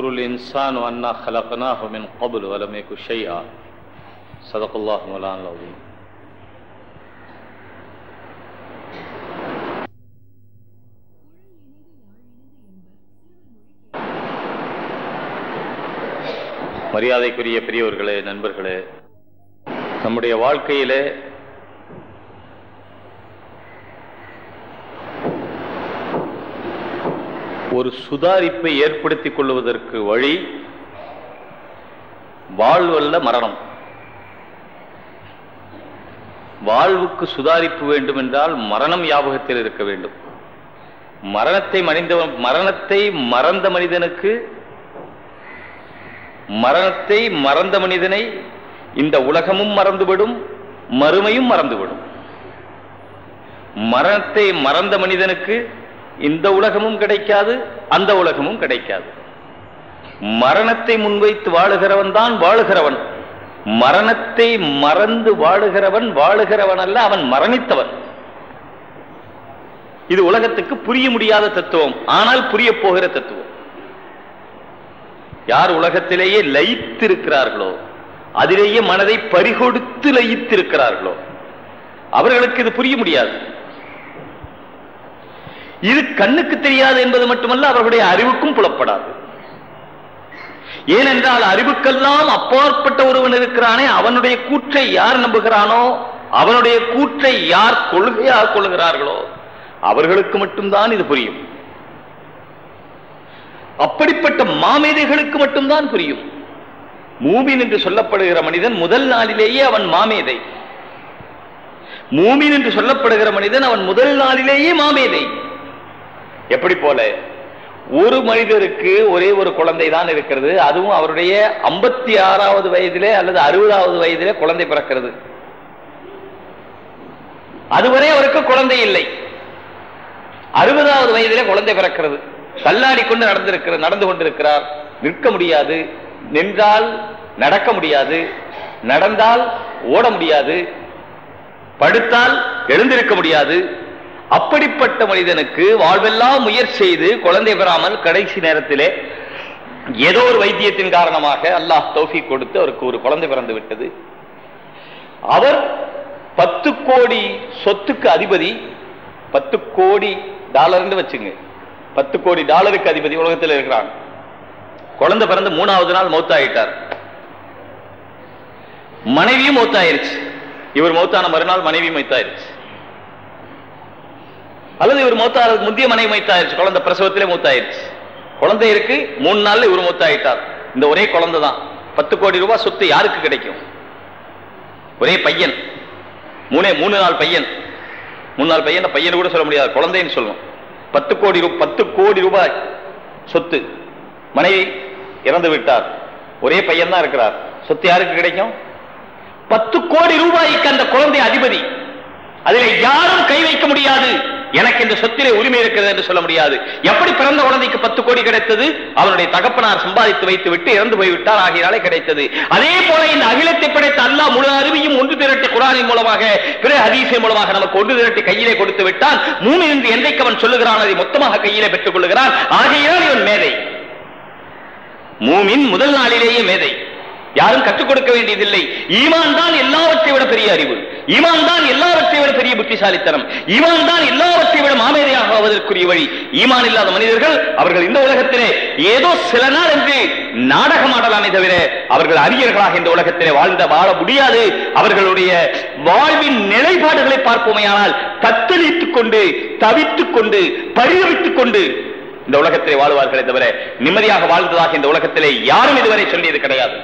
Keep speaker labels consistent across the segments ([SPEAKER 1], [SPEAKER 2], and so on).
[SPEAKER 1] வயஸ்குருல் இன்சான் அன்னா ஹலக்கனா ஹுமின் கபுல் வலமே குஷையா சதகுல்லாஹுலான் லவீன் மரியாதைக்குரிய பெரியவர்களே நண்பர்களே நம்முடைய வாழ்க்கையிலே ஒரு சுதாரிப்பை ஏற்படுத்திக் கொள்வதற்கு வழி வாழ்வல்ல மரணம். வாழ்வுக்கு சுதாரிப்பு வேண்டும் என்றால் மரணம் ஞாபகத்தில் இருக்க வேண்டும். மரணத்தை மனித மரணத்தை மறந்த மனிதனுக்கு மரணத்தை மறந்த மனிதனை இந்த உலகமும் மறந்துவிடும் மறுமையும் மறந்துவிடும். மரணத்தை மறந்த மனிதனுக்கு இந்த உலகமும் கிடைக்காது அந்த உலகமும் கிடைக்காது. மரணத்தை முன்வைத்து வாழுகிறவன் தான் வாழுகிறவன். மரணத்தை மறந்து வாழுகிறவன் வாழுகிறவன் அல்ல அவன் மரணித்தவன். இது உலகத்துக்கு புரிய முடியாத தத்துவம் ஆனால் புரிய போகிற தத்துவம். யார் உலகத்திலேயே லயித்திருக்கிறார்களோ அதிலேயே மனதை பறிகொடுத்து லயித்திருக்கிறார்களோ அவர்களுக்கு இது புரிய முடியாது. இது கண்ணுக்கு தெரியாது என்பது மட்டுமல்ல அவர்களுடைய அறிவுக்கும் புலப்படாது. ஏனென்றால் அறிவுக்கெல்லாம் அப்பாற்பட்ட ஒருவன் இருக்கிறானே அவனுடைய கூற்றை யார் நம்புகிறானோ அவனுடைய கூற்றை யார் கொள்கையாக கொள்கிறார்களோ அவர்களுக்கு மட்டும்தான் இது புரியும். அப்படிப்பட்ட மாமேதைகளுக்கு மட்டும்தான் புரியும். மூமின் என்று சொல்லப்படுகிற மனிதன் முதல் நாளிலேயே அவன் மாமேதை. மூமின் என்று சொல்லப்படுகிற மனிதன் அவன் முதல் நாளிலேயே மாமேதை. எப்படி போல? ஒரு மனிதருக்கு ஒரே ஒரு குழந்தை தான் இருக்கிறது. அதுவும் அவருடைய ஐம்பத்தி ஆறாவது வயதிலே அல்லது அறுபதாவது வயதிலே குழந்தை பிறக்கிறது. அதுவரை அவருக்கு குழந்தை இல்லை. அறுபதாவது வயதிலே குழந்தை பிறக்கிறது. தள்ளாடி கொண்டு நடந்திருக்கிறது நடந்து கொண்டிருக்கிறார். நிற்க முடியாது. நின்றால் நடக்க முடியாது. நடந்தால் ஓட முடியாது. படுத்தால் எழுந்திருக்க முடியாது. அப்படிப்பட்ட மனிதனுக்கு வாழ்வெல்லாம் முயற்சி செய்து குழந்தை பெறாமல் கடைசி நேரத்திலே ஏதோ ஒரு வைத்தியத்தின் காரணமாக அல்லாஹ் தௌஃபி கொடுத்து அவருக்கு ஒரு குழந்தை பிறந்து விட்டது. அவர் பத்து கோடி சொத்துக்கு அதிபதி பத்து கோடி டாலர்னு வச்சுங்க. பத்து கோடி டாலருக்கு அதிபதி உலகத்தில் இருக்கிறான். குழந்தை பிறந்து மூணாவது நாள் மௌத்தாயிட்டார். மனைவியும் மௌத்தாயிருச்சு. இவர் மௌத்தான மறுநாள் மனைவியும் மௌத்தாயிருச்சு. அல்லது இவர் மூத்தாருக்கு முந்தைய மனைவி மூத்தாயிருச்சு குழந்தை பிரசவத்திலே மூத்தாயிருச்சு. குழந்தை இருக்கு மூணு நாள்ல இவர் மூத்தாயிட்டார். இந்த ஒரே குழந்தை தான். பத்து கோடி ரூபாய் சொத்து யாருக்கு கிடைக்கும்? ஒரே பையன். மூணே மூணு நாள் பையன். மூணு நாள் பையன் பையன் கூட சொல்ல முடியாது. குழந்தைன்னு சொல்லணும் பத்து கோடி ரூபாய் பத்து கோடி ரூபாய் சொத்து. மனைவி இறந்து விட்டார். ஒரே பையன் தான் இருக்கிறார். சொத்து யாருக்கு கிடைக்கும்? பத்து கோடி ரூபாய்க்கு அந்த குழந்தை அதிபதி. அதில் யாரும் கை வைக்க முடியாது. எனக்கு இந்த சொத்திலே உரிமை இருக்கிறது என்று சொல்ல முடியாது. எப்படி பிறந்த குழந்தைக்கு பத்து கோடி கிடைத்தது? அவனுடைய தகப்பனார் சம்பாதித்து வைத்து விட்டு இறந்து போய்விட்டார் ஆகியனாலே கிடைத்தது. அதே போல இந்த அகிலத்தை படைத்த அல்லாஹ் முழு அறிவையும் ஒன்று திரட்டி குரானின் மூலமாக பிற ஹதீசை மூலமாக நமக்கு ஒன்று திரட்டி கையிலே கொடுத்து விட்டால் மூணு என்று என்றைக்கு அவன் சொல்லுகிறான் அதை மொத்தமாக கையிலே பெற்றுக் கொள்ளுகிறான். ஆகையால் இவன் மேதை. மூமின் முதல் நாளிலேயே மேதை. யாரும் கற்றுக் கொடுக்க வேண்டியதில்லை. ஈமான் தான் எல்லாவற்றை விட பெரிய அறிவு. ஈமான் தான் எல்லாவற்றை விட பெரிய புத்திசாலித்தனம். ஈமான் தான் எல்லாவற்றை விட மாமேதையாக ஆவதற்குரிய வழி. ஈமான் இல்லாத மனிதர்கள் அவர்கள் இந்த உலகத்திலே ஏதோ சில நாள் என்று நாடகம் ஆடலாமே தவிர அவர்கள் அறிஞர்களாக இந்த உலகத்திலே வாழ்ந்த வாழ முடியாது. அவர்களுடைய வாழ்வின் நிலைப்பாடுகளை பார்ப்போமையானால் தத்தளித்துக் கொண்டு தவித்துக் கொண்டு பரிதவித்துக் கொண்டு இந்த உலகத்திலே வாழ்வார்களே தவிர நிம்மதியாக வாழ்ந்ததாக இந்த உலகத்திலே யாரும் இதுவரை சொல்லியது கிடையாது.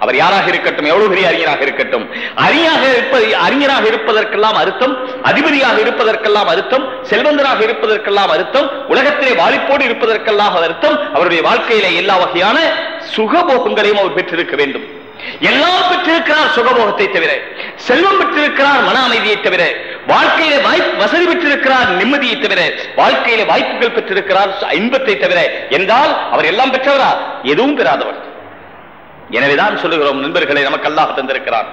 [SPEAKER 1] அவர் யாராக இருக்கட்டும் எவ்வளவு பெரிய அறிஞராக இருக்கட்டும். அறிஞராக இருப்பது அறிஞராக இருப்பதற்கெல்லாம் அர்த்தம் அதிபதியாக இருப்பதற்கெல்லாம் அர்த்தம் செல்வந்தராக இருப்பதற்கெல்லாம் அர்த்தம் உலகத்திலே வாலிப்போடு இருப்பதற்கெல்லாம் அர்த்தம் அவருடைய வாழ்க்கையில எல்லா வகையான சுகபோகங்களையும் அவர் பெற்றிருக்க வேண்டும். எல்லாம் பெற்றிருக்கிறார் சுகபோகத்தை தவிர செல்வம் பெற்றிருக்கிறார் மன அமைதியை தவிர வாழ்க்கையில வாய்ப்பு வசதி பெற்றிருக்கிறார் நிம்மதியை தவிர வாழ்க்கையில வாய்ப்புகள் பெற்றிருக்கிறார் இன்பத்தை தவிர என்றால் அவர் எல்லாம் பெற்றவரா? எதுவும் பெறாதவர். எனவேதான் சொல்லுகிறோம் நண்பர்களை நமக்கு அல்லாஹ் தந்திருக்கிறார்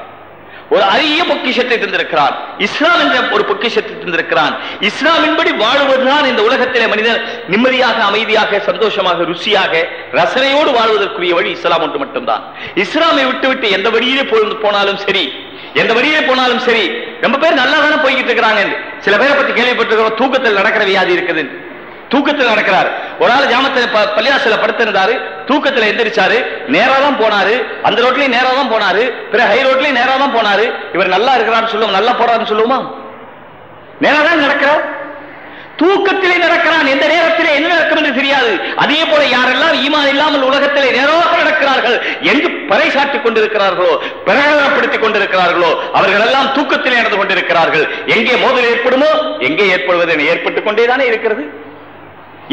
[SPEAKER 1] ஒரு அரிய பொக்கிஷத்தை தந்திருக்கிறான். இஸ்லாம் என்ற ஒரு பொக்கிஷத்தை தந்திருக்கிறான். இஸ்லாமின்படி வாழ்வதுதான் இந்த உலகத்திலே மனிதன் நிம்மதியாக அமைதியாக சந்தோஷமாக ருசியாக ரசனையோடு வாழ்வதற்குரிய வழி இஸ்லாம் ஒன்று மட்டும்தான். இஸ்லாமை விட்டு விட்டு எந்த வழியிலே போனாலும் சரி எந்த வழியிலே போனாலும் சரி ரொம்ப பேர் நல்லா தானே போய்கிட்டு இருக்கிறாங்க சில பேரை பத்தி கேள்விப்பட்டிருக்கிறோம் தூக்கத்தில் நடக்கிற வியாதி இருக்குது தூக்கத்தில் நடக்கிறார். ஒரு ஆள் ஜாமத்தில் ப- படுத்திருந்தாரு. தூக்கத்துல எந்திரிச்சாரு நேரா தான் போனாரு அந்த ரோட்லயும் நேரா தான் போனாரு பிற ஹை ரோட்லயும் நேரா தான் போனாரு. இவர் நல்லா இருக்கிறான்னு சொல்லுவோம் நல்லா போறாருன்னு சொல்லுவோமா? நேரா தான் நடக்கிறார். தூக்கத்திலே நடக்கிறான். எந்த நேரத்திலே என்ன நடக்கும் என்று தெரியாது. அதே போல யாரெல்லாம் ஈமான் இல்லாமல் உலகத்திலே நேராக நடக்கிறார்கள் எங்கு பறைசாட்டிக் கொண்டிருக்கிறார்களோ பிரகடனப்படுத்திக் கொண்டிருக்கிறார்களோ அவர்கள் எல்லாம் தூக்கத்திலே நடந்து கொண்டிருக்கிறார்கள். எங்கே மோதல் ஏற்படுமோ எங்கே ஏற்படுவது என ஏற்பட்டுக் கொண்டேதானே இருக்கிறது.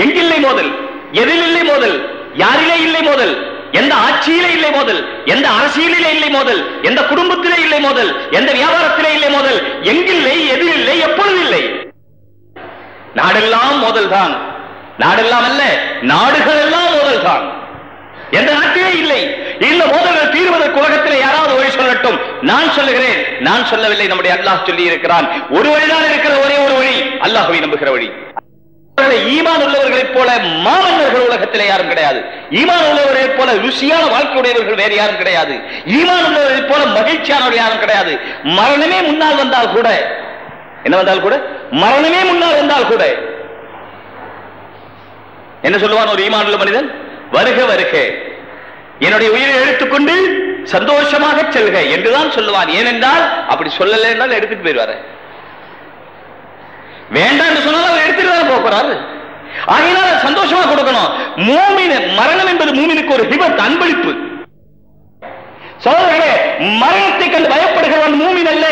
[SPEAKER 1] எங்கில்லை மோதல்? எதில் இல்லை மோதல்? யாரிலே இல்லை மோதல்? எந்த ஆட்சியிலே இல்லை மோதல்? எந்த அரசியலிலே இல்லை மோதல்? எந்த குடும்பத்திலே இல்லை மோதல்? எந்த வியாபாரத்திலே இல்லை மோதல்? எங்கில்லை எதில் இல்லை எப்பொழுது இல்லை நாடெல்லாம் மோதல் தான் நாடெல்லாம் அல்ல நாடுகள் எல்லாம் மோதல் தான் எந்த நாட்டிலே இல்லை. இந்த மோதல்கள் தீர்வதற்கு உலகத்தில் யாராவது வழி சொல்லட்டும். நான் சொல்லுகிறேன். நான் சொல்லவில்லை நம்முடைய அல்லாஹ் சொல்லி இருக்கிறான் ஒரு வழிதான் இருக்கிற ஒரே ஒரு வழி. அல்லாஹுவை நம்புகிற வழி. ஈமான் உள்ளவர்களைப் போல மாமன்னர்கள் உலகத்திலே யாரும் கிடையாது. ஈமான் உள்ளவர்களைப் போல ருசியான வாழ்க்கையுடையவர்கள் வேறு யாரும் கிடையாது. ஈமான் உள்ளவர்களைப் போல மகிழ்ச்சியானவர்கள் யாரும் கிடையாது. மரணமே முன்னால் வந்தால் கூட என்ன வந்தால் கூட? மரணமே முன்னால் வந்தால் கூட. என்ன சொல்லுவான் ஒரு ஈமான் உள்ள மனிதன்? வருக வருக. என்னுடைய உயிரை எடுத்துக்கொண்டு சந்தோஷமாக செல்க என்றுதான் சொல்லுவான். ஏனென்றால் அப்படி சொல்லலை என்றால் எடுத்துட்டு போயிடுவாரு. வேண்டாம் சொன்னால் அவர் எடுத்துட்டு தான் போகிறாரு ஆகையினால் சந்தோஷமா கொடுக்கணும். மூமின் மரணம் என்பது மூமினுக்கு ஒரு விபத்து அன்பளிப்பு. சோதரே மரணத்தை கண்டு பயப்படுகிறவன் மூமின் அல்ல.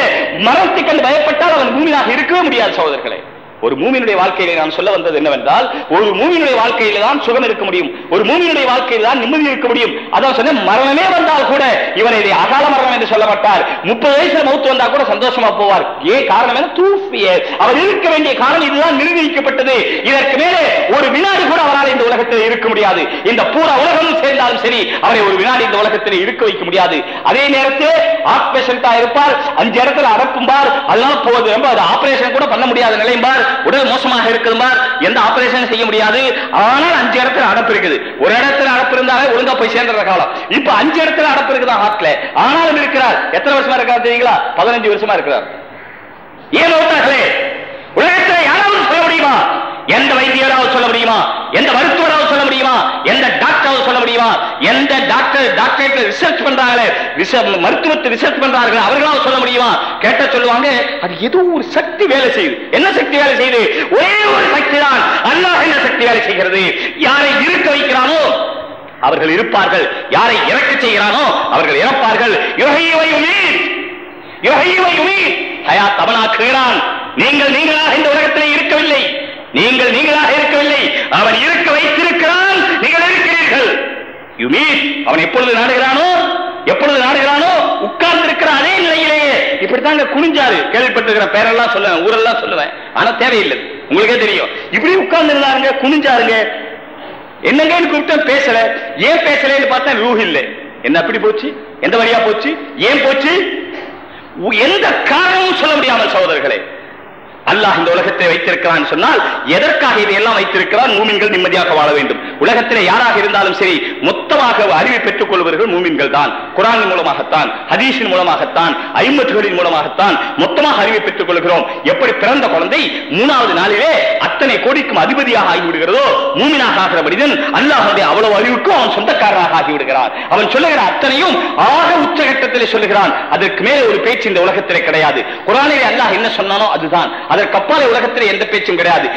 [SPEAKER 1] மரணத்தை கண்டு பயப்பட்டால் அவன் மூமினாக இருக்கவே முடியாது சோதர்களே ஒரு மூமியினுடைய வாழ்க்கையில நான் சொல்ல வந்தது என்னவென்றால் ஒரு மூமியினுடைய வாழ்க்கையில தான் சுகம் இருக்க முடியும். ஒரு மூமியினுடைய வாழ்க்கையில் தான் நிம்மதி இருக்க முடியும். அதான் சொன்ன மரணமே வந்தால் கூட இவனை இதை அகால மரணம் என்று சொல்ல மாட்டார் முப்பது வயசுல மௌத்து வந்தா கூட சந்தோஷமா போவார். ஏன் காரணம் என தூஃபிய அவர் இருக்க வேண்டிய காரணம் இதுதான் நிர்ணயிக்கப்பட்டது. இதற்கு மேலே ஒரு வினாடி கூட அவரால் இந்த உலகத்தில் இருக்க முடியாது. இந்த பூரா உலகமும் சேர்ந்தாலும் சரி அவரை ஒரு வினாடி இந்த உலகத்தில் இருக்க வைக்க முடியாது. அதே நேரத்தில் ஆப்ரேஷன் இருப்பார். அஞ்சு இடத்துல அடப்பும்பார். அதெல்லாம் போகுது ரொம்ப ஆபரேஷன் கூட பண்ண முடியாத நிலையும்பார் உடல் மோசமாக இருக்கிறார் எந்த ஆபரேஷன் செய்ய முடியாது. ஆனால் அஞ்சு இடத்துல அடப்பு இருக்குது. ஒரு இடத்துல அடப்பு இருந்தாலே ஒழுங்கா போய் சேர்ந்துற காலம். இப்ப அஞ்சு இடத்துல அடப்பு இருக்குதா ஹார்ட்ல ஆனாலும் இருக்கிறார். எத்தனை வருஷமா இருக்காரு தெரியுங்களா? பதினஞ்சு வருஷமா இருக்கிறார். ஏன் ஓட்டார்களே உலகத்தில் யாராவது சொல்ல முடியுமா? எந்த வைத்தியராவது சொல்ல முடியுமா? எந்த மருத்துவ சொல்ல முடியுமா? எந்த டாக்டர் சொல்ல முடியுமா? எந்த டாக்டர் டாக்டரேட் ரிசர்ச் பண்றாங்களே? மருத்துவத்தை ரிசர்ச் பண்றார்கள்? அவர்களால் சொல்ல முடியுமா? கேட்ட சொல்லுவாங்க அது ஏதோ ஒரு சக்தி வேலை செய்யுது. என்ன சக்தி வேலை செய்யுது? ஒரே ஒரு சக்தி தான் அல்லாஹ் என்ன சக்தி வேலை செய்கிறது? யாரை இருக்க வைக்கிறானோ அவர்கள் இருப்பார்கள். யாரை இறக்க செய்கிறானோ அவர்கள் இறப்பார்கள். யுஹைவை உமீத் யுஹைவை உமீத் ஹயாத் அவனாக்குகிறான். நீங்கள் நீங்களாக இந்த உலகத்திலே இருக்கவில்லை. நீங்கள் நீங்களாக இருக்கவில்லை. அவன் இருக்க வைத்திருக்கிறான். நீங்கள் இருக்கிறீர்கள். யுமீத் அவன் எப்பொழுது நாடுகிறானோ? எப்பொழுது நாடுகிறானோ? உட்கார்ந்து இருக்கிற அதே நிலையிலேயே இப்படித்தாங்க குனிஞ்சாரு. கேள்விப்பட்டிருக்கிற பேரெல்லாம் சொல்லுவேன் ஊரெல்லாம் சொல்லுவேன். ஆனா தேவையில்லை. உங்களுக்கே தெரியும். இப்படி உட்கார்ந்து இருந்தாருங்க குனிஞ்சாருங்க. என்னங்கன்னு கூப்பிட்டேன் பேசல. ஏன் பேசலன்னு பார்த்தா ரூஹ் இல்லை. என்ன அப்படி போச்சு? எந்த வழியா போச்சு? ஏன் போச்சு? எந்த காரணமும் சொல்ல முடியாமல் சகோதரர்களே. அல்லாஹ் இந்த உலகத்தை வைத்திருக்கிறான் சொன்னால் எதற்காக இதையெல்லாம் வைத்திருக்கிறான்? மூமின்கள் நிம்மதியாக வாழ வேண்டும். உலகத்தில் யாராக இருந்தாலும் சரி மொத்தமாக அறிவை பெற்றுக் கொள்வர்கள் மூமின்கள் தான் குரான் மூலமாகத்தான் ஹதீஷின் மூலமாகத்தான் ஐம்பத்துகளின் மூலமாகத்தான் மொத்தமாக அறிவை பெற்றுக் கொள்கிறோம் எப்படி பிறந்த குழந்தை மூணாவது நாளிலே அத்தனை கோடிக்கும் அதிபதியாக ஆகிவிடுகிறதோ மூமினாக ஆகிற மனிதன் அல்லாஹுடைய அவ்வளவு அறிவுக்கும் அவன் சொந்தக்காரனாக ஆகிவிடுகிறான். அவன் சொல்லுகிற அத்தனையும் ஆக உச்சகட்டத்திலே சொல்லுகிறான். அதற்கு மேலே ஒரு பேச்சு இந்த உலகத்திலே கிடையாது. குரானிலே அல்லாஹ் என்ன சொன்னானோ அதுதான். அதற்கப்பால் உலகத்தில் எந்த பேச்சும் கிடையாது.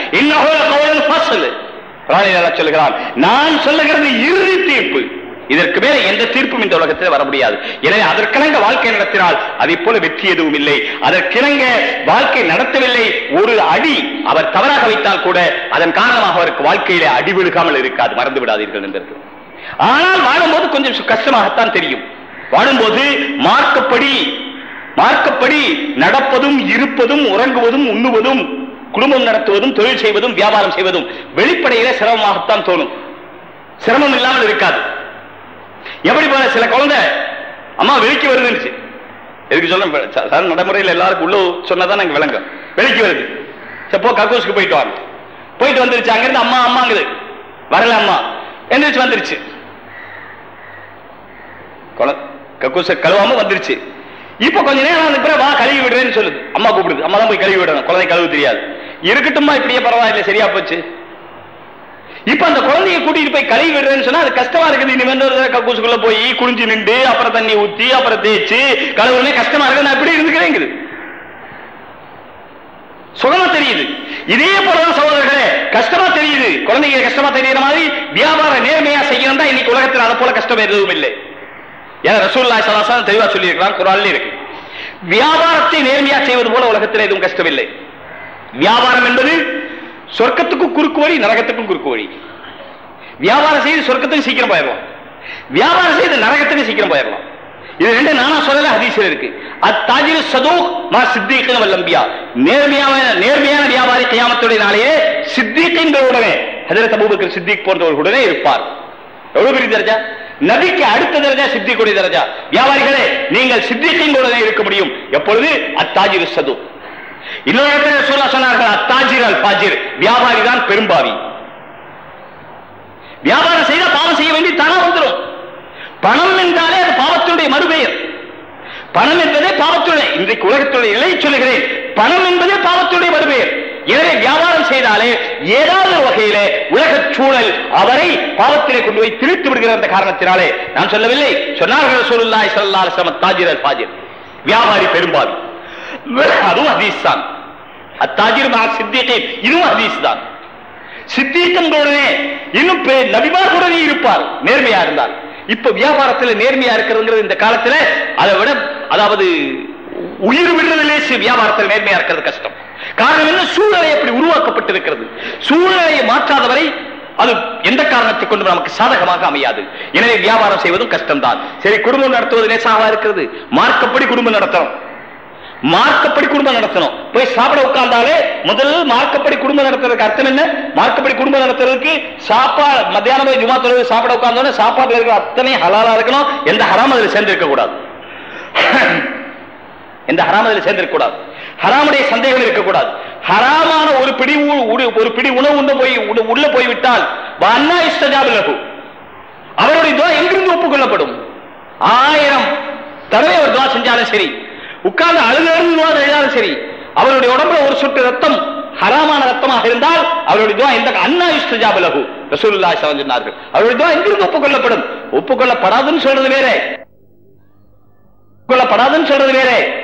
[SPEAKER 1] சொல்லுகிறான். நான் சொல்லுகிறது இறுதி தீர்ப்பு. இதற்கு மேல எந்த தீர்ப்பும் இந்த உலகத்தில் வர முடியாது. எனவே அதற்கிணங்க வாழ்க்கை நடத்தினால் அதை போல வெற்றி எதுவும் இல்லை. அதற்கிணங்க வாழ்க்கை நடத்தவில்லை. ஒரு அடி அவர் தவறாக வைத்தால் கூட அதன் காரணமாக அவருக்கு வாழ்க்கையிலே அடி விழுகாமல் இருக்காது. மறந்து விடாதீர்கள் என்பதற்கு ஆனால் வாழும்போது கொஞ்சம் கஷ்டமாகத்தான் தெரியும். வாழும்போது மார்க்கப்படி மார்க்கப்படி நடப்பதும் இருப்பதும் உறங்குவதும் உண்ணுவதும் குடும்பம் நடத்துவதும் தொழில் செய்வதும் வியாபாரம் செய்வதும் வெளிப்படையிலே சிரமமாகத்தான் தோணும். சிரமம் இல்லாமல் இருக்காது. எப்படி போல சில குழந்தை அம்மா வெளிக்கு வருதுன்னு எதுக்கு சொல்ல சாதாரண நடைமுறையில் எல்லாருக்கும் உள்ள சொன்னதான் நாங்க விளங்கும். வெளிக்கு வருது. சப்போ போ கக்கூசுக்கு போயிட்டு வாங்க. போயிட்டு வந்துருச்சு. அங்கிருந்து அம்மா அம்மாங்குது. வரல அம்மா. எந்திரிச்சு வந்துருச்சு. குழ- கக்கூச கழுவாம வந்துருச்சு. இப்ப கொஞ்ச நேரம் வந்து பிறகு வா கழுவி விடுறேன்னு சொல்லுது. அம்மா கூப்பிடுது. அம்மா தான் போய் கழுவி விடணும். குழந்தை கழுவு தெரியாது. இருக்கட்டும்மா இப்படியே பரவாயில்ல சரியா போச்சு. இப்ப அந்த குழந்தைய கூட்டிட்டு போய் கழுவி விடுறேன்னு சொன்னா அது கஷ்டமா இருக்குது. இனி வந்து ஒரு கக்கூசுக்குள்ள போய் குனிஞ்சு நின்று அப்புறம் தண்ணி ஊத்தி அப்புறம் தேய்ச்சு கழுவுனே கஷ்டமா இருக்கு நான் இப்படி இருந்துக்கிறேங்குது. சுகமா தெரியுது. இதே போலதான் சகோதரர்களே கஷ்டமா தெரியுது. குழந்தைங்க கஷ்டமா தெரியுற மாதிரி வியாபாரம் நேர்மையா செய்யணும் தான் இன்னைக்கு உலகத்தில் அதை போல கஷ்டம் எதுவும் இல்லை. ஏன்னா ரசூல்லா சலாசன் தெளிவா சொல்லி இருக்கிறான் இருக்கு. வியாபாரத்தை நேர்மையா செய்வது போல உலகத்தில் எதுவும் கஷ்டமில்லை. வியாபாரம் என்பது சொர்க்கத்துக்கும் குறுக்கு வழி நரகத்துக்கும் குறுக்கு வழி. வியாபாரம் செய்து சொர்க்கத்துக்கு சீக்கிரம் போயிடலாம். வியாபாரம் செய்து நரகத்துக்கு சீக்கிரம் போயிடலாம். இது ரெண்டு நானா சொல்லல ஹதீசில் இருக்கு. அத்தாஜிரு சதூக் மா சித்திகன் வல்லம்பியா நேர்மையான நேர்மையான வியாபாரி கையாமத்துடைய நாளையே சித்திகின் உடனே ஹதரத் அபூபக்கர் சித்திக் போன்றவர்களுடனே இருப்பார். எவ்வளவு பெரிய தரஜா? நபிக்கு அடுத்த தரஜா சித்திக்குடைய தரஜா. வியாபாரிகளே நீங்கள் சித்திகங்களுடனே இருக்க முடியும். எப்பொழுது? அத்தாஜிரு சது. இன்னொரு இடத்துல சொல்ல சொன்னார்கள் அத்தாஜிர் அல் பாஜிர். வியாபாரி தான் பெரும்பாவி. வியாபாரம் செய்தா பாவம் செய்ய வேண்டி தானா வந்துடும் பணம் என்றாலே அது பாவத்தினுடைய மறுபெயர். பணம் என்பதே பாவத்துடைய இன்றைக்கு உலகத்துடைய நிலை சொல்லுகிறேன். பணம் என்பதே பாவத்துடைய மறுபெயர். எனவே வியாபாரம் செய்தாலே ஏதாவது வகையில உலக சூழல் அவரை பாவத்திலே கொண்டு போய் திரித்து விடுகிற அந்த காரணத்தினாலே நான் சொல்லவில்லை. சொன்னார்கள் சொல்லுல்லாய் சொல்லா தாஜிர் பாஜிர் வியாபாரி பெரும்பாலும் அதுவும் ஹதீஸ் தான். அத்தாஜிர் மா சித்திகீன் இதுவும் ஹதீஸ் தான். சித்தீக்கங்களுடனே இன்னும் பே- நபிமார்களுடனே இருப்பார் நேர்மையா இருந்தார். இப்ப வியாபாரத்தில் நேர்மையா இருக்கிறதுங்கிறது இந்த காலத்துல அதை விட அதாவது உயிர் விடுறதிலே வியாபாரத்தில் நேர்மையா இருக்கிறது கஷ்டம். காரணம் என்ன? சூழ்நிலை அப்படி உருவாக்கப்பட்டிருக்கிறது? சூழ்நிலையை மாற்றாதவரை அது எந்த காரணத்தை கொண்டு நமக்கு சாதகமாக அமையாது. எனவே வியாபாரம் செய்வதும் கஷ்டம்தான். சரி குடும்பம் நடத்துவது லேசாக இருக்கிறது? மார்க்கப்படி குடும்பம் நடத்தணும். மார்க்கப்படி குடும்பம் நடத்தணும். போய் சாப்பிட உட்கார்ந்தாலே முதல் மார்க்கப்படி குடும்பம் நடத்துறதுக்கு அர்த்தம் என்ன? மார்க்கப்படி குடும்பம் நடத்துறதுக்கு சாப்பாடு மத்தியானம் போய் ஜுமா தொழில் சாப்பிட உட்கார்ந்தோன்னே சாப்பாடு இருக்கிற அத்தனை ஹலாலா இருக்கணும். எந்த ஹராம் அதில் சேர்ந்திருக்க கூடாது எந்த ஹராம் அதில் சேர்ந்திருக்க ஹராமுடைய சந்தேகம் இருக்கக்கூடாது. ஹராமான ஒரு பிடி ஒரு பிடி உணவு உண்டு போய் உள்ள- போய்விட்டால் அண்ணா இஷ்டஜாபிலகு. அவருடைய துவா எங்கிருந்து ஒப்புக்கொள்ளப்படும்? ஆயிரம் தடவை அவர் துவா செஞ்சாலும் சரி உட்கார்ந்து அழுதாலும் துவா சரி அவருடைய உடம்புல ஒரு சொட்டு ரத்தம் ஹராமான ரத்தமாக இருந்தால் அவருடைய துவா எந்த அண்ணா இஷ்டஜாபலகு. ரசூலுல்லாஹி சொன்னார்கள். அவருடைய துவா எங்கிருந்து ஒப்புக்கொள்ளப்படும்? ஒப்புக்கொள்ளப்படாதுன்னு சொல்றது வேற. ஒப்புக்கொள்ளப்படாதுன்னு சொல்றது வேற.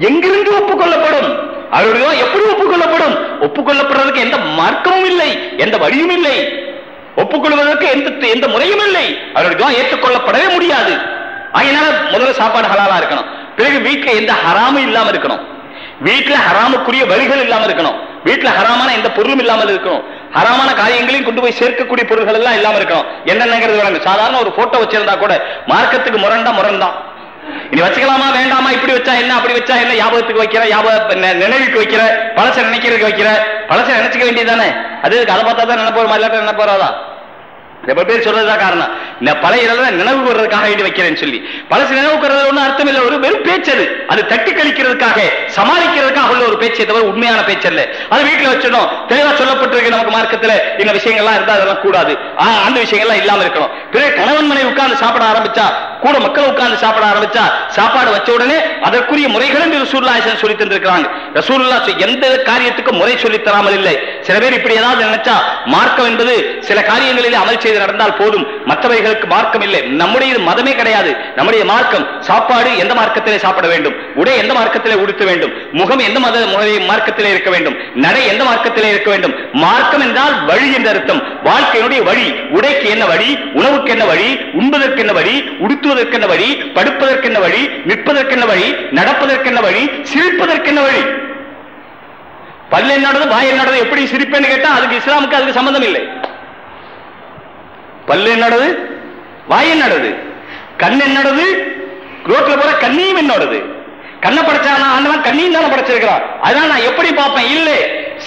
[SPEAKER 1] எங்கிருந்து ஒப்புக்கொள்ளப்படும்? அவர்கள் எப்படி ஒப்புக்கொள்ளப்படும்? ஒப்புக்கொள்ளப்படுறதுக்கு எந்த மார்க்கமும் இல்லை எந்த வழியும் இல்லை. ஒப்புக்கொள்வதற்கு எந்த எந்த முறையும் இல்லை. அவர்களுக்கு ஏற்றுக்கொள்ளப்படவே முடியாது. அதனால முதல்ல சாப்பாடு ஹலாலா இருக்கணும். பிறகு வீட்டுல எந்த ஹராமும் இல்லாம இருக்கணும். வீட்டுல ஹராமுக்குரிய வழிகள் இல்லாம இருக்கணும். வீட்டுல ஹராமான எந்த பொருளும் இல்லாமல் இருக்கணும். ஹராமான காரியங்களையும் கொண்டு போய் சேர்க்கக்கூடிய பொருள்கள் எல்லாம் இல்லாம இருக்கணும். என்னென்னங்கிறது சாதாரண ஒரு போட்டோ வச்சிருந்தா கூட மார்க்கத்துக்கு முரண்டா முரண்தான் இனி வச்சுக்கலாமா வேண்டாமா இப்படி வச்சா என்ன அப்படி வச்சா என்ன ஞாபகத்துக்கு வைக்கிற ஞாபக நினைவுக்கு வைக்கிற பழச நினைக்கிறதுக்கு வைக்கிற பழச நினைச்சுக்க வேண்டியதானே அது எதுக்கு? அதை பார்த்தா தான் நினைப்போம் மாதிரி நினைப்போறாதா ரொம்ப பேர் சொல்றதுதான் காரணம். நான் பழைய நினைவு வர்றதுக்காக வேண்டி வைக்கிறேன்னு சொல்லி. பழசு நினைவு வர்றது ஒன்றும் அர்த்தம் இல்லை ஒரு வெறும் பேச்சது. அது தட்டி கழிக்கிறதுக்காக சமாளிக்க ஒரு பேச்சை தவிர உண்மையான பேச்சு அல்ல. அது வீட்டுல வச்சிடணும். தெளிவா சொல்லப்பட்டிருக்கு நமக்கு மார்க்கத்துல. இந்த விஷயங்கள்லாம் இருந்தா அதெல்லாம் கூடாது. அந்த விஷயங்கள்லாம் இல்லாம இருக்கணும். பிறகு கணவன் மனைவி உட்கார்ந்து சாப்பிட ஆரம்பிச்சா கூட மக்கள் உட்கார்ந்து சாப்பிட ஆரம்பிச்சா சாப்பாடு வச்ச உடனே அதற்குரிய முறைகளும் ரசூல்லா சொல்லி தந்திருக்கிறாங்க ரசூல்லா எந்த காரியத்துக்கும் முறை சொல்லி தராமல் இல்லை. சில பேர் இப்படி ஏதாவது நினைச்சா மார்க்கம் என்பது சில காரியங்களிலே அமல் செய்து நடந்தால் போதும். மற்றவைகளுக்கு மார்க்கம் இல்லை. நம்முடைய மதமே கிடையாது. நம்முடைய மார்க்கம் சாப்பாடு எந்த மார்க்கத்திலே சாப்பிட வேண்டும்? உடை எந்த மார்க்கத்திலே உடுத்த வேண்டும்? முகம் எந்த மத முறை மார்க்கத்திலே இருக்க வேண்டும். நடை எந்த மார்க்கத்திலே இருக்க வேண்டும்? மார்க்கம் என்றால் வழி என்ற அர்த்தம். வாழ்க்கையினுடைய வழி உடைக்கு என்ன வழி உணவுக்கு என்ன வழி உண்பதற்கு என்ன வழி உடுத்துவதற்கு என்ன வழி படுப்பதற்கு என்ன வழி நிற்பதற்கு என்ன வழி நடப்பதற்கு என்ன வழி சிரிப்பதற்கு என்ன வழி? பல்லு என்னோடது வாய் என்னோடது எப்படி சிரிப்பேன்னு கேட்டா அதுக்கு இஸ்லாமுக்கு அதுக்கு சம்பந்தம் இல்லை பல்லு என்னோடது வாய் என்னோடது கண் என்னோடது ரோட்ல போற கண்ணியும் என்னோடது. கண்ணை படைச்சானா? ஆண்டவன் கண்ணியும் தானே படைச்சிருக்கிறான் அதான் நான் எப்படி பார்ப்பேன்? இல்லை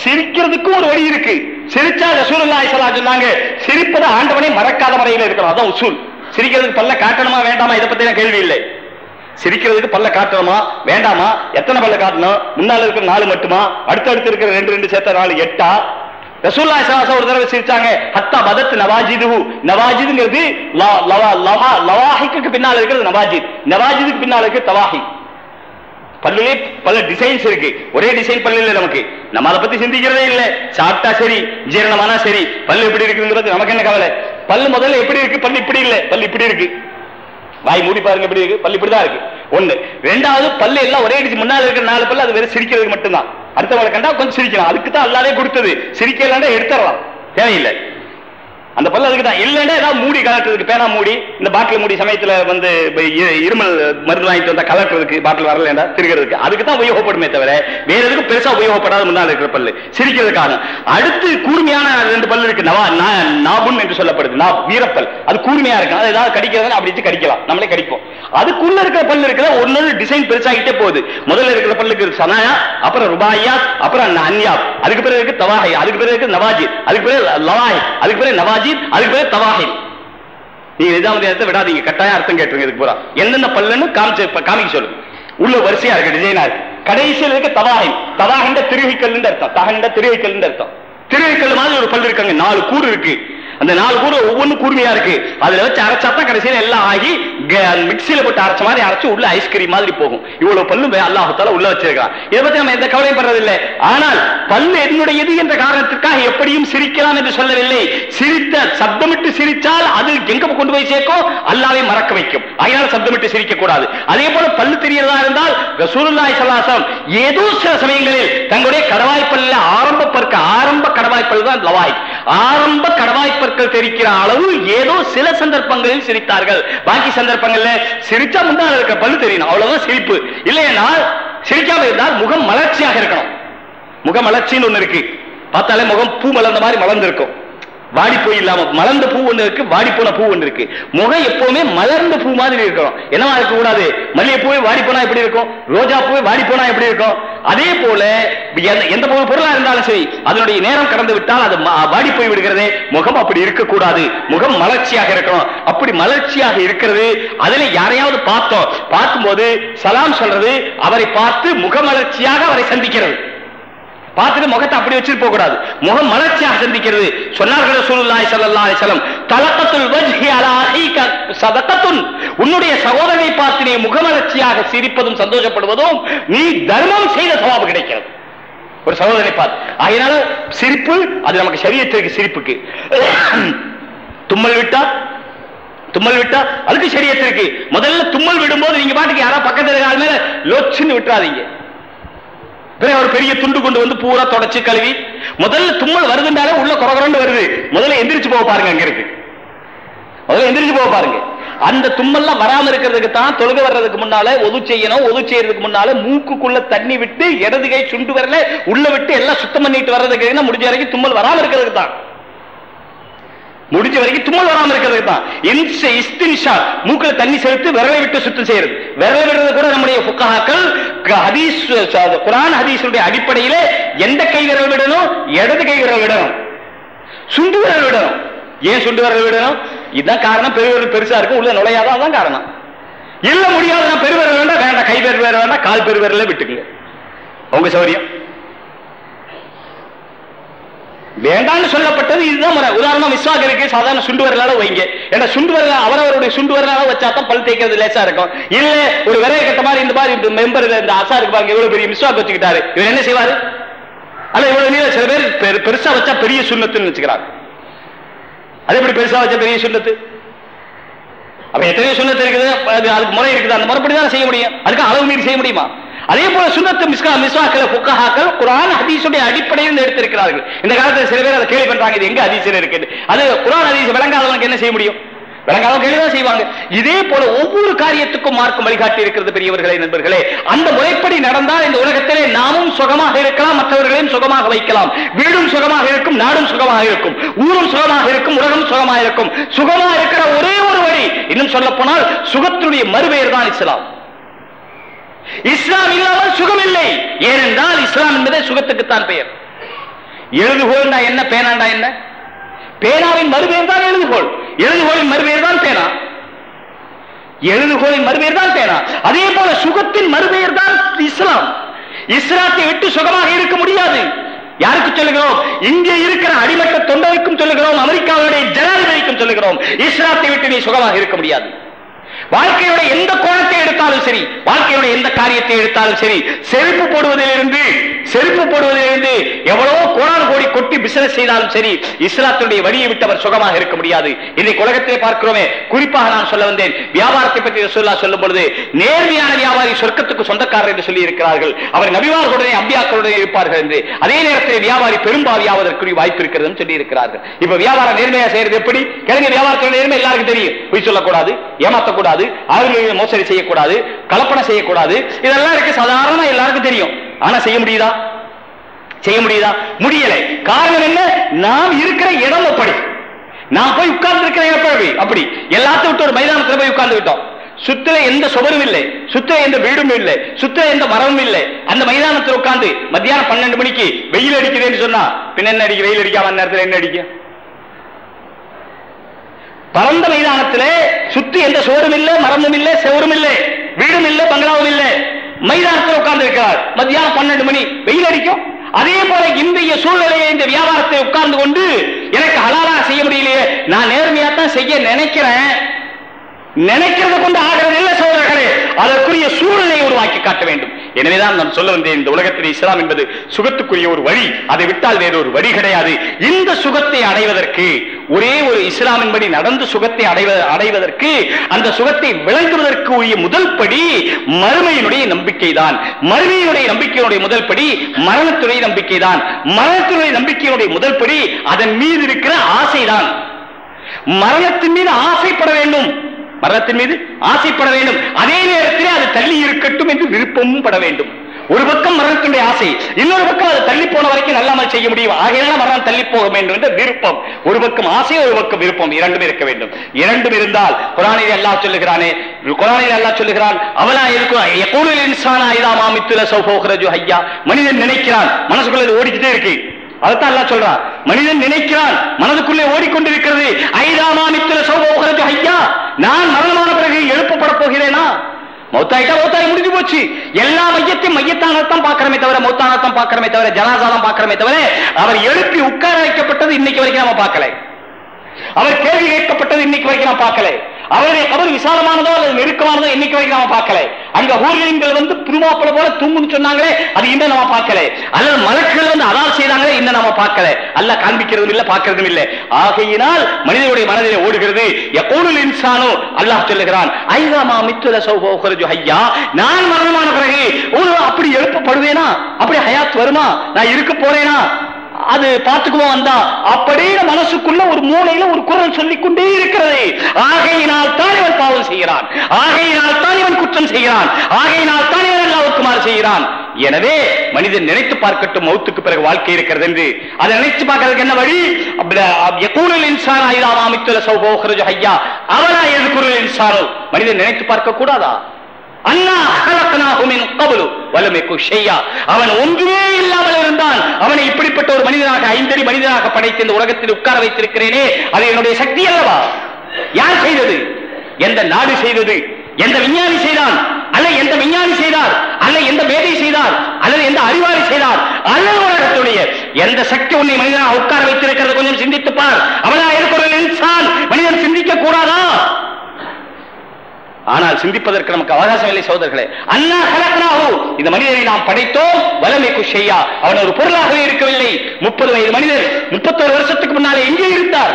[SPEAKER 1] சிரிக்கிறதுக்கும் ஒரு வழி இருக்கு. சிரிச்சா ரசூலுல்லாஹி ஸல்லல்லாஹு சொன்னாங்க சிரிப்பதை ஆண்டவனை மறக்காத முறையில் இருக்கிறோம் அதான் உசூல். சிரிக்கிறதுக்கு பல்ல காட்டணுமா வேண்டாமா? இதை பத்தின கேள்வி இல்லை. சிரிக்கிறதுக்கு பல்ல காட்டணுமா வேண்டாமா? எத்தனை பல்ல காட்டணும்? முன்னால இருக்கிற நாலு மட்டுமா? அடுத்தடுத்து இருக்கிற ரெண்டு ரெண்டு சேர்த்த நாலு எட்டா? ரசூல்லா சலாசா ஒரு தடவை சிரிச்சாங்க ஹத்தா பதத் நவாஜிது நவாஜிதுங்கிறது லா- லவா லவா லவாஹிக்கு பின்னால் இருக்கிறது நவாஜித். நவாஜிதுக்கு பின்னால் இருக்கு தவாஹி. பல்லுலே பல டிசைன்ஸ் இருக்கு. ஒரே டிசைன் பல்லு இல்லை நமக்கு. நம்ம அதை பத்தி சிந்திக்கிறதே இல்லை. சாப்பிட்டா சரி ஜீரணமானா சரி பல்லு எப்படி இருக்குங்கிறது நமக்கு என்ன கவலை? பல்லு முதல்ல எப்படி இருக்கு? பல்லு இப்படி இல்லை. பல்லு இப்படி இருக்கு. வாய் மூடி பாருங்க எப்படி இருக்கு? பல்லு இப்படிதான் இருக்கு. ஒண்ணு. ரெண்டாவது பல்லு எல்லாம் ஒரே அடிச்சு முன்னால இருக்கிற நாலு பல்லு அது வெறும் சிரிக்கிறதுக்கு மட்டும்தான். அடுத்தவங்களை கண்டா கொஞ்சம் சிரிக்கலாம். அதுக்கு தான் அல்லாலே கொடுத்தது. சிரிக்கலாண்டா எடுத்துடலாம். தேவையில்லை. அந்த பல்லு அதுக்கு தான் இல்லைன்னா ஏதாவது மூடி கலட்டுறதுக்கு பேனா மூடி இந்த பாட்டில் மூடி சமயத்தில் வந்து இருமல் மருந்து வாங்கிட்டு வந்தால் கலட்டுறதுக்கு பாட்டில் வரலண்டா திருகிறதுக்கு. அதுக்கு தான் உபயோகப்படுமே தவிர வேற எதுக்கும் பெருசாக உபயோகப்படாத முன்னால் இருக்கிற பல்லு. சிரிக்கிறதுக்காக அடுத்து கூர்மையான ரெண்டு பல்லு இருக்கு. நவா நாபுன் என்று சொல்லப்படுது. நான் வீரப்பல். அது கூர்மையா இருக்கும் அது ஏதாவது கடிக்கிறதுன்னு அப்படி வச்சு கடிக்கலாம். நம்மளே கடிப்போம். அதுக்குள்ள இருக்கிற பல்லு இருக்கிற ஒன்னொரு டிசைன் பெருசாகிட்டே போகுது. முதல்ல இருக்கிற பல்லுக்கு சனாயா அப்புறம் ருபாயா அப்புறம் அன்யா அதுக்கு பிறகு இருக்கு தவாஹி அதுக்கு பிறகு இருக்கு நவாஜி அதுக்கு பிறகு லவாய் அதுக்கு பிறகு நவாஜி அதுக்கு பிறகு தவாஹி நீங்க நிஜாமதியத்தை விடாதீங்க கட்டாயம் அர்த்தம் கேட்டுருங்க இதுக்கு பூரா. என்னென்ன பல்லுன்னு காமிச்சு காமிக்க சொல்லுங்க உள்ள வரிசையா இருக்கு டிசைனா இருக்கு. கடைசியில் இருக்க தவாஹி தவாஹிண்ட திருவிக்கல் அர்த்தம். தகண்ட திருவிக்கல் அர்த்தம். திருவிக்கல் மாதிரி ஒரு பல்லு இருக்காங்க நாலு கூறு இருக்கு. அந்த நாலு கூறு ஒவ்வொன்றும் கூர்மையா இருக்கு. அதுல வச்சு அரைச்சா தான் கடைசியில எல்லாம் ஆகி மிக்சியில போட்டு அரைச்ச மாதிரி அரைச்சு உள்ள ஐஸ்கிரீம் மாதிரி போகும். இவ்வளவு பல்லும் அல்லாஹத்தால உள்ள வச்சிருக்கான் இதை பத்தி நம்ம எந்த கவலையும் படுறதில்லை. ஆனால் பல்லு என்னுடையது என்ற காரணத்திற்காக எப்படியும் சிரிக்கலாம் என்று சொல்லவில்லை. சிரித்த சப்தமிட்டு சிரித்தால் அது எங்க கொண்டு போய் சேர்க்கும்? அல்லாவே மறக்க வைக்கும். அதனால சப்தமிட்டு சிரிக்க கூடாது அதே போல பல்லு தெரியறதா இருந்தால் ரசூலுல்லாய் சலாசம் ஏதோ சில சமயங்களில் தங்களுடைய கடவாய்ப்பல்ல ஆரம்ப பற்க ஆரம்ப கடவாய்ப்பல் தான் லவாய். ஆரம்ப கடவாய்ப்பற்கள் தெரிக்கிற அளவு ஏதோ சில சந்தர்ப்பங்களில் சிரித்தார்கள். பாக்கி சந்தர்ப்பங்கள்ல சிரிச்சா முன்னால் இருக்க பல்லு தெரியணும் அவ்வளவுதான் சிரிப்பு. இல்லையா சிரிக்காம இருந்தால் முகம் மலர்ச்சியாக இருக்கணும். முக மலர்ச்சின்னு ஒண்ணு இருக்கு. பார்த்தாலே முகம் பூ மலர்ந்த மாதிரி மலர்ந்திருக்கும். வாடி போய் இல்லாம மலர்ந்த பூ ஒண்ணு இருக்கு வாடி போன பூ ஒண்ணு இருக்கு. முகம் எப்பவுமே மலர்ந்த பூ மாதிரி இருக்கணும். என்னவா இருக்க கூடாது மல்லிகை பூவே வாடி போனா எப்படி இருக்கும்? ரோஜா பூ வாடி போனா எப்படி இருக்கும்? அதே போல எந்த- பொருளா இருந்தாலும் சரி அதனுடைய நேரம் கடந்து விட்டால் அது வாடி போய் விடுகிறது. முகம் அப்படி இருக்கக்கூடாது. முகம் மலர்ச்சியாக இருக்கணும். அப்படி மலர்ச்சியாக இருக்கிறது அதுல யாரையாவது பார்த்தோம். பார்க்கும்போது சலாம் சொல்றது அவரை பார்த்து முகமலர்ச்சியாக அவரை சந்திக்கிறது. பார்த்துட்டு முகத்தை அப்படி வச்சுட்டு போக கூடாது. முகம் மலர்ச்சியாக சந்திக்கிறது. சொன்னார்கள் ரசூலுல்லாஹி ஸல்லல்லாஹு அலைஹி வஸல்லம் தலக்கத்துல் உன்னுடைய சகோதரனை பார்த்து நீ முகமலர்ச்சியாக சிரிப்பதும் சந்தோஷப்படுவதும் நீ தர்மம் செய்த சவாபு கிடைக்கிறது. ஒரு சகோதரனை பார்த்து அதனால சிரிப்பு அது நமக்கு சரியத்திற்கு சிரிப்புக்கு. தும்மல் விட்டா? தும்மல் விட்டா? அதுக்கு சரியத்திற்கு முதல்ல தும்மல் விடும்போது நீங்க பாட்டுக்கு யாரா பக்கத்தில் இருக்காத மேல லொச்சுன்னு விட்டுறாதீங்க. பிறகு ஒரு பெரிய துண்டு கொண்டு வந்து பூரா தொடச்சு கழுவி. முதல்ல தும்மல் வருதுன்றாலே உள்ள குறகுறன்னு வருது. முதல்ல எந்திரிச்சு போக பாருங்க அங்க இருக்கு. முதல்ல எந்திரிச்சு போக பாருங்க. அந்த தும்மல்லாம் வராம இருக்கிறதுக்கு தான் தொழுக வர்றதுக்கு முன்னால ஒது செய்யணும் ஒது செய்யறதுக்கு முன்னால மூக்குக்குள்ள தண்ணி விட்டு இடது கை சுண்டு வரல உள்ள விட்டு எல்லாம் சுத்தம் பண்ணிட்டு வர்றதுக்கு முடிஞ்ச வரைக்கும் தும்மல் வராம இருக்கிறதுக்கு தான். முடிஞ்ச வரைக்கும் தும்மல் வராமல் இருக்கிறது தான். இன்ச இஸ்தின்ஷா. மூக்கில் தண்ணி செலுத்து விரலை விட்டு சுத்தம் செய்யறது. விரலை விடுறது கூட நம்முடைய புக்காக்கள் ஹதீஸ் ச- ஹதீஸுடைய அடிப்படையில் எந்த கை விரல் விடணும்? இடது கை விரல் விடணும். சுண்டு விரல் விடணும். ஏன் சுண்டு விரல் விடணும்? இதுதான் காரணம். பெருவிரல் பெருசா இருக்கும் உள்ள நுழையாதான் தான் காரணம். இல்ல முடியாதுன்னா பெருவிரல் வேண்டாம். வேண்டாம். கை பெருவிரல் வேண்டாம். கால் பெருவிரல விட்டுக்குங்க. உங்க சௌரியம். வேண்டாம்னு சொல்லப்பட்டது இதுதான் முறை. உதாரணமா விஸ்வாகருக்கு சாதாரண சுண்டு வரலால வைங்க. ஏன்னா சுண்டு வரல அவரவருடைய சுண்டு வரலால வச்சா தான் பல் தேய்க்கிறது லேசா இருக்கும். இல்ல ஒரு விரைய கட்ட மாதிரி இந்த மாதிரி இந்த மெம்பர் இந்த அசா இருக்கு பாருங்க இவ்வளவு பெரிய விஸ்வாக வச்சுக்கிட்டாரு. இவர் என்ன செய்வாரு? அல்ல இவ்வளவு நீளம் சில பேர் பெருசா வச்சா பெரிய சுண்ணத்துன்னு வச்சுக்கிறாங்க அது எப்படி பெருசா வச்சா பெரிய சுண்ணத்து? அப்ப எத்தனையோ சுண்ணத்து இருக்குது அது அதுக்கு முறை இருக்குது. அந்த முறைப்படி தான் செய்ய முடியும்? அதுக்கு அளவு மீறி செய்ய முடியுமா? அதே போல சுண்ணத்து மிஸ்கா மிஸ்வாக்கள் புக்கஹாக்கள் குரான் ஹதீஸுடைய அடிப்படையில் எடுத்திருக்கிறார்கள். இந்த காலத்துல சில பேர் அதை கேள்வி பண்றாங்க இது எங்க ஹதீஸ்ல இருக்குது? அது குரான் ஹதீஸ் விளங்காதவனுக்கு என்ன செய்ய முடியும்? விளங்காதவங்க கேள்விதான் செய்வாங்க. இதே போல ஒவ்வொரு காரியத்துக்கும் மார்க்கும் வழிகாட்டி இருக்கிறது பெரியவர்களே நண்பர்களே. அந்த முறைப்படி நடந்தால் இந்த உலகத்திலே நாமும் சுகமாக இருக்கலாம் மற்றவர்களையும் சுகமாக வைக்கலாம். வீடும் சுகமாக இருக்கும் நாடும் சுகமாக இருக்கும். ஊரும் சுகமாக இருக்கும் உலகம் சுகமாக இருக்கும். சுகமாக இருக்கிற ஒரே ஒரு வழி இன்னும் சொல்ல போனால் சுகத்தினுடைய மறுபெயர் தான் இஸ்லாம். இஸ்லாம் இல்லாமல் சுகம் இல்லை ஏனென்றால் இஸ்லாம் என்பதே சுகத்துக்குத்தான் பெயர். எழுதுகோல்னா என்ன பேனாண்டா என்ன? பேனாவின் மறுபெயர் தான் எழுதுகோல் எழுதுகோளின் மறுபெயர் தான் பேனா. எழுதுகோலின் மறுபெயர் தான் பேனா. அதே போல சுகத்தின் மறுபெயர் தான் இஸ்லாம். இஸ்லாத்தை விட்டு சுகமாக இருக்க முடியாது. யாருக்கு சொல்லுகிறோம்? இங்கே இருக்கிற அடிமட்ட தொண்டருக்கும் சொல்லுகிறோம். அமெரிக்காவுடைய ஜனாதிபதிக்கும் சொல்லுகிறோம். இஸ்லாத்தை விட்டு நீ சுகமாக இருக்க முடியாது. வாழ்க்கையோட எந்த கோணத்தை எடுத்தாலும் சரி வாழ்க்கையோட எந்த காரியத்தை எடுத்தாலும் சரி செருப்பு போடுவதிலிருந்து செருப்பு போடுவதிலிருந்து எவ்வளவோ கோடான கோடி கொட்டி பிசினஸ் செய்தாலும் சரி இஸ்லாத்தினுடைய வழியை விட்டு அவர் சுகமாக இருக்க முடியாது. இன்னைக்கு உலகத்திலே பார்க்கிறோமே குறிப்பாக நான் சொல்ல வந்தேன் வியாபாரத்தை பற்றி ரசூல்லா சொல்லும் பொழுது நேர்மையான வியாபாரி சொர்க்கத்துக்கு சொந்தக்காரர் என்று சொல்லி இருக்கிறார்கள் அவர் நபிவார்களுடனே அம்பியாக்களுடனே இருப்பார்கள் என்று. அதே நேரத்தில் வியாபாரி பெரும்பாவியாவதற்கு வாய்ப்பு இருக்கிறது சொல்லி இருக்கிறார்கள் இப்ப வியாபாரம் நேர்மையா செய்யறது எப்படி? கிழங்கு வியாபாரத்தோட நேர்மை எல்லாருக்கும் தெரியும். பொய் சொல்லக்கூடாது செய்யக்கூடாது அவர்கள் மோசடி செய்யக்கூடாது கலப்பனை செய்யக்கூடாது. இதெல்லாம் இருக்கு சாதாரணமா எல்லாருக்கும் தெரியும். ஆனா செய்ய முடியுதா? செய்ய முடியுதா? முடியலை. காரணம் என்ன? நாம் இருக்கிற இடம் அப்படி. நான் போய் உட்கார்ந்து இருக்கிற இடம் அப்படி. அப்படி. எல்லாத்தையும் விட்டு ஒரு மைதானத்துல போய் உட்கார்ந்து விட்டோம். சுத்துல எந்த சுவரும் இல்லை. சுத்துல எந்த வீடும் இல்லை. சுத்துல எந்த மரமும் இல்லை. அந்த மைதானத்தில் உட்கார்ந்து மத்தியானம் பன்னெண்டு மணிக்கு வெயில் அடிக்குதுன்னு சொன்னா பின்ன என்ன அடிக்க? வெயில் அடிக்காம நேரத்தில் என்ன அடிக்கும் பரந்த மைதானத்திலே சுத்தி எந்த சுவரும் இல்லை மரமும் இல்லை செவரும் இல்லை வீடும் இல்லை பங்களாவும் இல்லை. மைதானத்தில் உட்கார்ந்து இருக்கிறார் மத்தியானம் பன்னெண்டு மணி. வெயில் அடிக்கும். அதே போல இந்திய சூழ்நிலையை இந்த வியாபாரத்தை உட்கார்ந்து கொண்டு எனக்கு ஹலாலா செய்ய முடியலையே. நான் நேர்மையா தான் செய்ய நினைக்கிறேன். நினைக்கிறத கொண்டு ஆகிறது இல்ல சோதரர்களே அதற்குரிய சூழலை உருவாக்கி காட்ட வேண்டும். எனவேதான் நான் சொல்ல வந்தேன் இந்த உலகத்தில் இஸ்லாம் என்பது சுகத்துக்குரிய ஒரு வழி. அதை விட்டால் வேறு ஒரு வழி கிடையாது. இந்த சுகத்தை அடைவதற்கு ஒரே ஒரு இஸ்லாமின்படி நடந்து சுகத்தை அடைவ அடைவதற்கு அந்த சுகத்தை விளங்குவதற்கு உரிய முதல் படி மறுமையினுடைய நம்பிக்கை தான் மறுமையினுடைய நம்பிக்கையினுடைய முதல் படி மரணத்துடைய நம்பிக்கை தான் மரணத்தினுடைய நம்பிக்கையினுடைய முதல் படி அதன் மீது இருக்கிற ஆசைதான். மரணத்தின் மீது ஆசைப்பட வேண்டும். மரணத்தின் மீது ஆசைப்பட வேண்டும். அதே நேரத்தில் அது தள்ளி இருக்கட்டும் என்று விருப்பமும் பட வேண்டும். ஒரு பக்கம் மரணத்தினுடைய ஆசை இன்னொரு பக்கம் அது தள்ளி போன வரைக்கும் நல்லாமல் செய்ய முடியும். ஆகையால மரணம் தள்ளி போக வேண்டும் என்ற விருப்பம். ஒரு பக்கம் ஆசை ஒரு பக்கம் விருப்பம். இரண்டும் இருக்க வேண்டும். இரண்டும் இருந்தால் குரானில் அல்லாஹ் சொல்லுகிறானே குரானில் அல்லாஹ் சொல்லுகிறான் அவனா இருக்கும் எக்கூலில் இன்சானா இதா மாமித்துல சௌபோகிறஜு ஐயா மனிதன் நினைக்கிறான் மனசுக்குள்ள ஓடிக்கிட்டே இருக்கு. அதைத்தான் அல்லா சொல்றான். மனிதன் நினைக்கிறான் மனதுக்குள்ளே ஓடிக்கொண்டிருக்கிறது ஐதாமாமித்துல சௌபோகிறது ஐயா நான் மரணமான பிறகு எழுப்பப்பட போகிறேனா மௌத்தாயிட்டா மௌத்தாயி முடிஞ்சு போச்சு. எல்லா மையத்தையும் மையத்தானத்தான் பாக்கிறமே தவிர மௌத்தானத்தான் பாக்கிறமே தவிர ஜனாசாலம் பாக்கிறமே தவிர அவர் எழுப்பி உட்கார வைக்கப்பட்டது இன்னைக்கு வரைக்கும் நம்ம பார்க்கல. அவர் கேள்வி கேட்கப்பட்டது இன்னைக்கு வரைக்கும் நான் பார்க்கல. அவருடைய கபர் விசாலமானதோ அல்லது நெருக்கமானதோ இன்னைக்கு வரைக்கும் நாம பார்க்கல. அங்க ஊர்களின்கள் வந்து திருமாப்பிள போல தூங்குன்னு சொன்னாங்களே அது இன்னும் நம்ம பார்க்கல. அல்லது மலக்குகள் வந்து அதால் செய்தாங்களே இன்னும் நாம பார்க்கல. அல்ல காண்பிக்கிறதும் இல்ல பார்க்கறதும் இல்லை. ஆகையினால் மனிதனுடைய மனதில் ஓடுகிறது. எப்போது இன்சானோ அல்லாஹ் சொல்லுகிறான் ஐதாமா மித்துல சௌபோகிறது ஐயா நான் மரணமான பிறகு ஒரு அப்படி எழுப்பப்படுவேனா? அப்படி ஹயாத் வருமா? நான் இருக்க போறேனா அது பார்த்துக்குவோம் வந்தா அப்படின்னு மனசுக்குள்ள ஒரு மூலையில ஒரு குரல் சொல்லிக்கொண்டே இருக்கிறது. ஆகையினால் தான் இவன் பாவம் செய்கிறான். ஆகையினால் தான் இவன் குற்றம் செய்கிறான். ஆகையினால் தான் இவன் அல்லாவுக்கு மாறு செய்கிறான். எனவே மனிதன் நினைத்து பார்க்கட்டும் மௌத்துக்கு பிறகு வாழ்க்கை இருக்கிறது என்று. அதை நினைத்து பார்க்கறதுக்கு என்ன வழி? இன்சான் ஐதாம் அமைத்துள்ள சௌகோகரஜ ஐயா அவனா எது குரல் இன்சானோ. மனிதன் நினைத்து பார்க்க கூடாதா அண்ணா அகலக்கனாகுமின் கபலு வலுமைக்கு ஷெய்யா அவன் ஒன்றுமே இல்லாமல் இருந்தான் அவனை இப்படிப்பட்ட ஒரு மனிதனாக ஐந்தடி மனிதனாக படைத்து இந்த உலகத்தில் உட்கார வைத்திருக்கிறேனே அது என்னுடைய சக்தி அல்லவா? யார் செய்தது? எந்த நாடு செய்தது? எந்த விஞ்ஞானி செய்தான்? அல்ல எந்த விஞ்ஞானி செய்தார்? அல்ல எந்த மேதை செய்தார்? அல்லது எந்த அறிவாளி செய்தார்? அல்லது உலகத்துடைய எந்த சக்தி உன்னை மனிதனாக உட்கார வைத்திருக்கிறது கொஞ்சம் சிந்தித்துப்பார் அவனா இருக்கிற இன்சான் மனிதன் சிந்திக்க கூடாதா? ஆனால் சிந்திப்பதற்கு நமக்கு அவகாசம் இல்லை சோதர்களே அண்ணா கலக்கனாகு இந்த மனிதனை நாம் படைத்தோம். வலமை குஷையா. அவன் ஒரு பொருளாகவே இருக்கவில்லை. முப்பது வயது மனிதர் முப்பத்தோரு வருஷத்துக்கு முன்னாலே எங்கே இருந்தார்.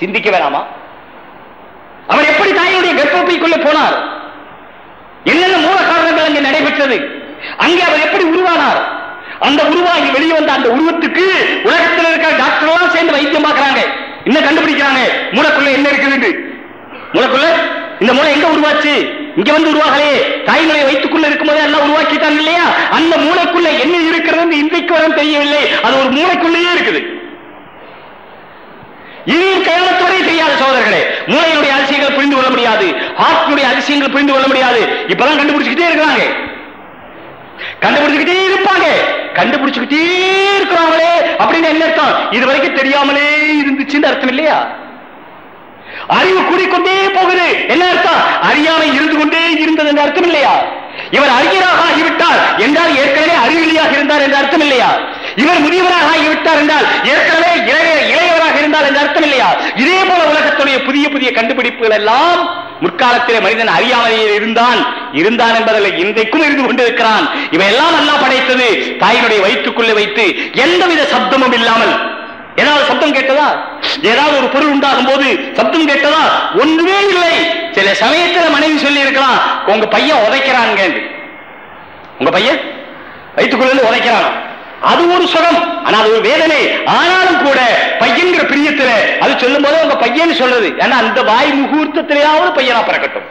[SPEAKER 1] சிந்திக்க வேணாமா? அவர் எப்படி தாயினுடைய கர்ப்பப்பைக்குள்ளே போனார்? என்னென்ன மூல காரணங்கள் அங்கே நடைபெற்றது? அங்கே அவர் எப்படி உருவானார்? அந்த உருவாகி வெளியே வந்த அந்த உருவத்துக்கு உலகத்தில் இருக்கிற டாக்டர் எல்லாம் சேர்ந்து வைத்தியம் பார்க்கிறாங்க என்ன கண்டுபிடிக்கிறாங்க. மூளைக்குள்ள என்ன இருக்குது? மூளைக்குள்ள இந்த மூளை எங்க உருவாச்சு? இங்க வந்து உருவாகலையே தாய்மொழி வைத்துக்குள்ள இருக்கும்போதே எல்லாம் உருவாக்கிட்டாங்க இல்லையா? அந்த மூளைக்குள்ள என்ன இருக்கிறது இன்றைக்கு வரும் தெரியவில்லை. அது ஒரு மூளைக்குள்ளேயே இருக்குது. இனியும் கயாமத்தோடே தெரியாத சோதர்களே மூளையினுடைய அதிசயங்கள் புரிந்து கொள்ள முடியாது. ஆத்மனுடைய அதிசயங்கள் புரிந்து கொள்ள முடியாது. இப்பதான் கண்டுபிடிச்சுக்கிட்டே இருக்கிறாங்க. கண்டுபிடிச்சுக்கிட்டே இருப்பாங்க. கண்டுபிடிச்சுக்கிட்டே இருக்கிறாங்களே அப்படின்னு என்ன அர்த்தம்? இது வரைக்கும் தெரியாமலே இருந்துச்சுன்னு அர்த்தம் இல்லையா? அறிவு கூடிக்கொண்டே போகுது. என்ன அர்த்தம்? அறியாமை இருந்து கொண்டே இருந்தது என்ற அர்த்தம் இல்லையா? இவர் அறிஞராக ஆகிவிட்டார் என்றால் ஏற்கனவே அறிவிலியாக இருந்தார் என்ற அர்த்தம் இல்லையா? இவர் முதியவராக ஆகிவிட்டார் என்றால் ஏற்கனவே இளையவராக இருந்தால் என்ற அர்த்தம் இல்லையா? இதே போல உலகத்துடைய புதிய புதிய கண்டுபிடிப்புகள் எல்லாம் முற்காலத்திலே மனிதன் அறியாமையில் இருந்தான். இருந்தான் என்பதில் இன்றைக்கும் இருந்து கொண்டிருக்கிறான். இவையெல்லாம் எல்லாம் படைத்தது. தாயினுடைய வயிற்றுக்குள்ளே வைத்து எந்தவித சப்தமும் இல்லாமல் ஏதாவது சப்தம் கேட்டதா? ஏதாவது ஒரு பொருள் உண்டாகும் போது சப்தம் கேட்டதா? ஒன்றுமே இல்லை. சில சமயத்துல மனைவி சொல்லி இருக்கலாம் உங்க பையன் உதைக்கிறாங்க உங்க பையன்? வயிற்றுக்குள்ள இருந்து உதைக்கிறான்? அது ஒரு சுகம் ஆனா அது ஒரு வேதனை. ஆனாலும் கூட பையன்கிற பிரியத்துல அது சொல்லும் போது உங்க பையன் சொல்றது ஏன்னா அந்த வாய் முகூர்த்தத்திலேயாவது பையனா பிறக்கட்டும்.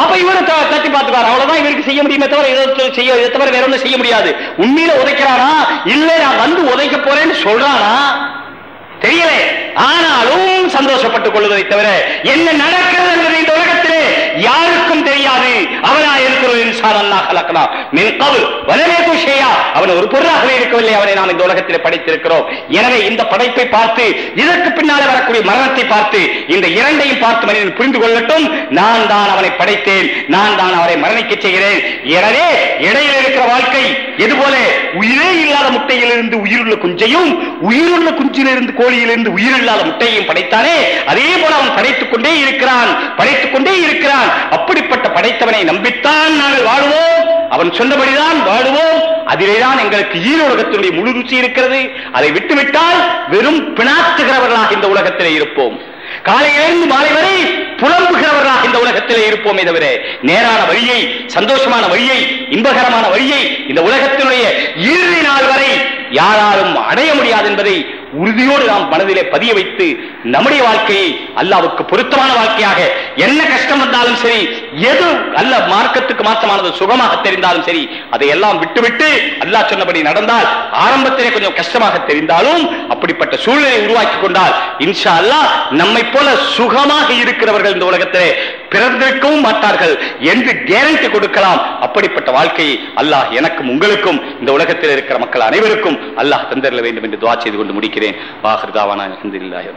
[SPEAKER 1] அப்ப இவரு தட்டி பார்த்துப்பாரு. அவ்வளவுதான் இவருக்கு செய்ய முடியுமே தவிர ஏதோ செய்ய இதை தவிர வேற ஒன்றும் செய்ய முடியாது. உண்மையில உதைக்கிறானா இல்ல நான் வந்து உதைக்க போறேன்னு சொல்றானா தெரியல ஆனாலும் சந்தோஷப்பட்டுக் கொள்வதை தவிர என்ன நடக்கிறது என்பதை இந்த உலகத்திலே யாருக்கும் தெரியாது. அவனா இருக்கிற இன்சான் அல்லாஹ் கலக்கலாம் மின் கவுல் வலமே குஷையா அவன் ஒரு பொருளாகவே இருக்கவில்லை. அவனை நாம் இந்த உலகத்திலே படைத்திருக்கிறோம். எனவே இந்த படைப்பை பார்த்து இதற்கு பின்னாலே வரக்கூடிய மரணத்தை பார்த்து இந்த இரண்டையும் பார்த்து மனிதன் புரிந்து கொள்ளட்டும். நான் தான் அவனை படைத்தேன். நான் தான் அவரை மரணிக்க செய்கிறேன். எனவே இடையில் இருக்கிற வாழ்க்கை இதுபோல உயிரே இல்லாத முட்டையிலிருந்து உயிருள்ள குஞ்சையும் உயிருள்ள குஞ்சிலிருந்து கோழி கோழியிலிருந்து உயிரில்லாத முட்டையையும் படைத்தானே? அதே போல அவன் படைத்துக் கொண்டே இருக்கிறான். படைத்துக் கொண்டே இருக்கிறான். அப்படிப்பட்ட படைத்தவனை நம்பித்தான் நாங்கள் வாழுவோம். அவன் சொன்னபடிதான் வாழுவோம். அதிலேதான் எங்களுக்கு ஈரோலகத்தினுடைய முழு ருச்சி இருக்கிறது. அதை விட்டுவிட்டால் வெறும் பிணாத்துகிறவர்களாக இந்த உலகத்திலே இருப்போம். காலையிலிருந்து மாலை வரை புலம்புகிறவர்களாக இந்த உலகத்திலே இருப்போமே தவிர நேரான வழியை சந்தோஷமான வழியை இன்பகரமான வழியை இந்த உலகத்தினுடைய இறுதி நாள் வரை யாராலும் அடைய முடியாது என்பதை உறுதியோடு நாம் மனதிலே பதிய வைத்து நம்முடைய வாழ்க்கையை அல்லாவுக்கு பொருத்தமான வாழ்க்கையாக என்ன கஷ்டம் வந்தாலும் சரி எது அல்ல மார்க்கத்துக்கு மாற்றமானது சுகமாக தெரிந்தாலும் சரி அதை எல்லாம் விட்டுவிட்டு அல்லாஹ் சொன்னபடி நடந்தால் ஆரம்பத்திலே கொஞ்சம் கஷ்டமாக தெரிந்தாலும் அப்படிப்பட்ட சூழ்நிலை உருவாக்கி கொண்டால் இன்ஷா அல்லாஹ் நம்மை போல சுகமாக இருக்கிறவர்கள் இந்த உலகத்திலே பிறந்திருக்கவும் மாட்டார்கள் என்று கேரண்டி கொடுக்கலாம். அப்படிப்பட்ட வாழ்க்கையை அல்லாஹ் எனக்கும் உங்களுக்கும் இந்த உலகத்தில் இருக்கிற மக்கள் அனைவருக்கும் அல்லாஹ் தந்தரல வேண்டும் என்று துவா செய்து கொண்டு முடிக்கிறேன். അനുഗ്രഹിക്കണേ വാഹൃദാവാണ് അലഹദില്ലാഹി